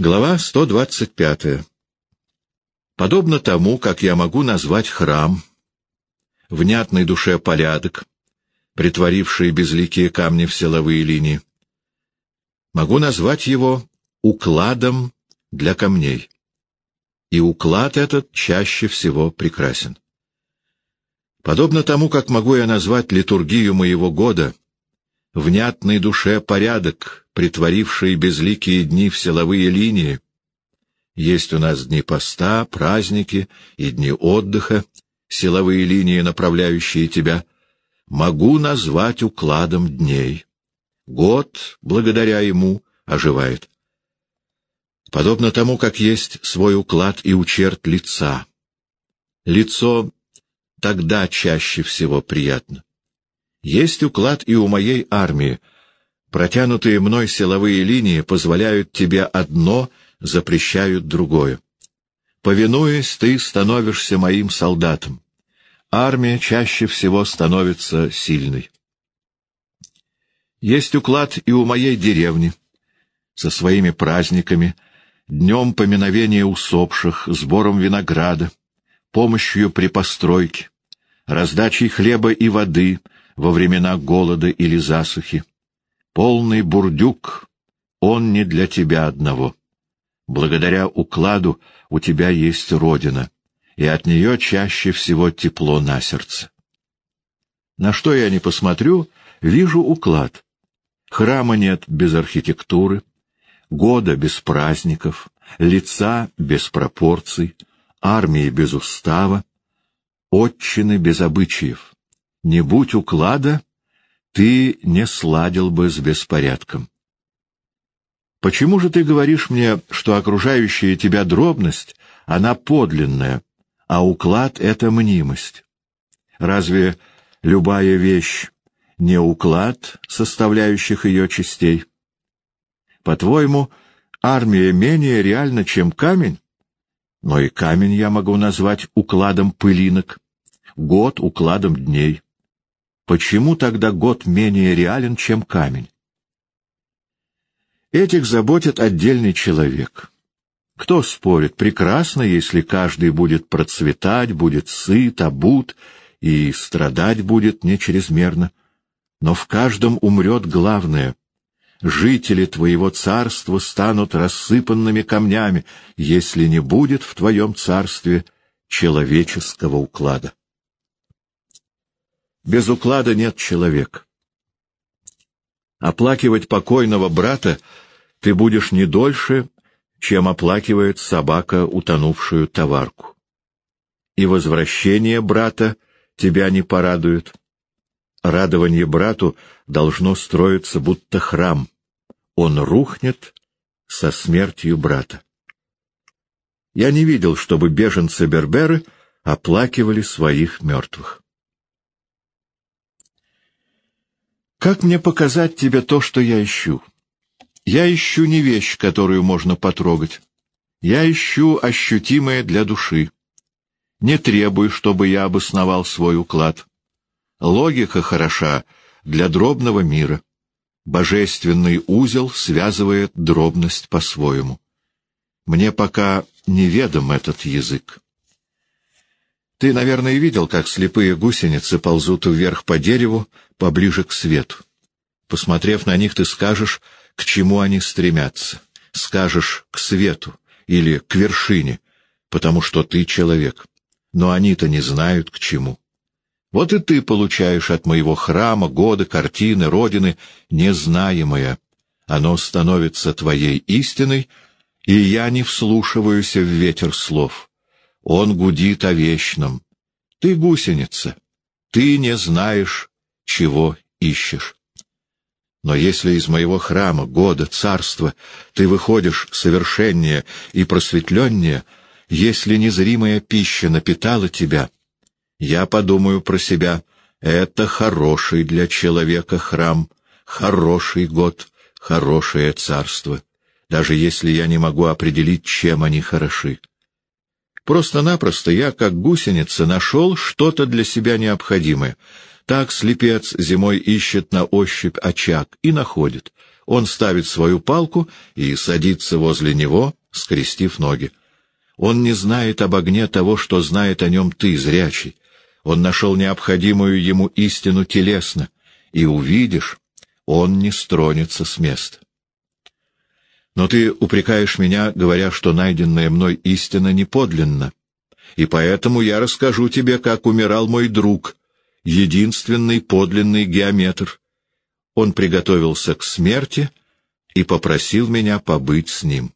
Глава 125. Подобно тому, как я могу назвать храм, внятной душе порядок, притворивший безликие камни в силовые линии, могу назвать его укладом для камней. И уклад этот чаще всего прекрасен. Подобно тому, как могу я назвать литургию моего года, внятной душе порядок, притворивший безликие дни в силовые линии. Есть у нас дни поста, праздники и дни отдыха, силовые линии, направляющие тебя. Могу назвать укладом дней. Год, благодаря ему, оживает. Подобно тому, как есть свой уклад и у черт лица. Лицо тогда чаще всего приятно. Есть уклад и у моей армии — Протянутые мной силовые линии позволяют тебе одно, запрещают другое. Повинуясь, ты становишься моим солдатом. Армия чаще всего становится сильной. Есть уклад и у моей деревни, со своими праздниками, днем поминовения усопших, сбором винограда, помощью при постройке, раздачей хлеба и воды во времена голода или засухи, Полный бурдюк, он не для тебя одного. Благодаря укладу у тебя есть родина, и от нее чаще всего тепло на сердце. На что я не посмотрю, вижу уклад. Храма нет без архитектуры, года без праздников, лица без пропорций, армии без устава, отчины без обычаев. Не будь уклада, ты не сладил бы с беспорядком. Почему же ты говоришь мне, что окружающая тебя дробность, она подлинная, а уклад — это мнимость? Разве любая вещь не уклад составляющих ее частей? По-твоему, армия менее реальна, чем камень? Но и камень я могу назвать укладом пылинок, год — укладом дней. Почему тогда год менее реален, чем камень? Этих заботит отдельный человек. Кто спорит, прекрасно, если каждый будет процветать, будет сыт, обут и страдать будет не чрезмерно. Но в каждом умрет главное. Жители твоего царства станут рассыпанными камнями, если не будет в твоем царстве человеческого уклада. Без уклада нет человека. Оплакивать покойного брата ты будешь не дольше, чем оплакивает собака утонувшую товарку. И возвращение брата тебя не порадует. Радование брату должно строиться, будто храм. Он рухнет со смертью брата. Я не видел, чтобы беженцы-берберы оплакивали своих мертвых. Как мне показать тебе то, что я ищу? Я ищу не вещь, которую можно потрогать. Я ищу ощутимое для души. Не требуй, чтобы я обосновал свой уклад. Логика хороша для дробного мира. Божественный узел связывает дробность по-своему. Мне пока неведом этот язык. Ты, наверное, видел, как слепые гусеницы ползут вверх по дереву, поближе к свету. Посмотрев на них, ты скажешь, к чему они стремятся. Скажешь к свету или к вершине, потому что ты человек. Но они-то не знают, к чему. Вот и ты получаешь от моего храма, года, картины, родины, незнаемое. Оно становится твоей истиной, и я не вслушиваюсь в ветер слов. Он гудит о вечном. Ты гусеница. Ты не знаешь, чего ищешь. Но если из моего храма, года, царства ты выходишь совершеннее и просветленнее, если незримая пища напитала тебя, я подумаю про себя, это хороший для человека храм, хороший год, хорошее царство, даже если я не могу определить, чем они хороши. Просто-напросто я, как гусеница, нашел что-то для себя необходимое. Так слепец зимой ищет на ощупь очаг и находит. Он ставит свою палку и садится возле него, скрестив ноги. Он не знает об огне того, что знает о нем ты, зрячий. Он нашел необходимую ему истину телесно, и увидишь, он не стронется с места. Но ты упрекаешь меня, говоря, что найденная мной истина неподлинна, и поэтому я расскажу тебе, как умирал мой друг, единственный подлинный геометр. Он приготовился к смерти и попросил меня побыть с ним.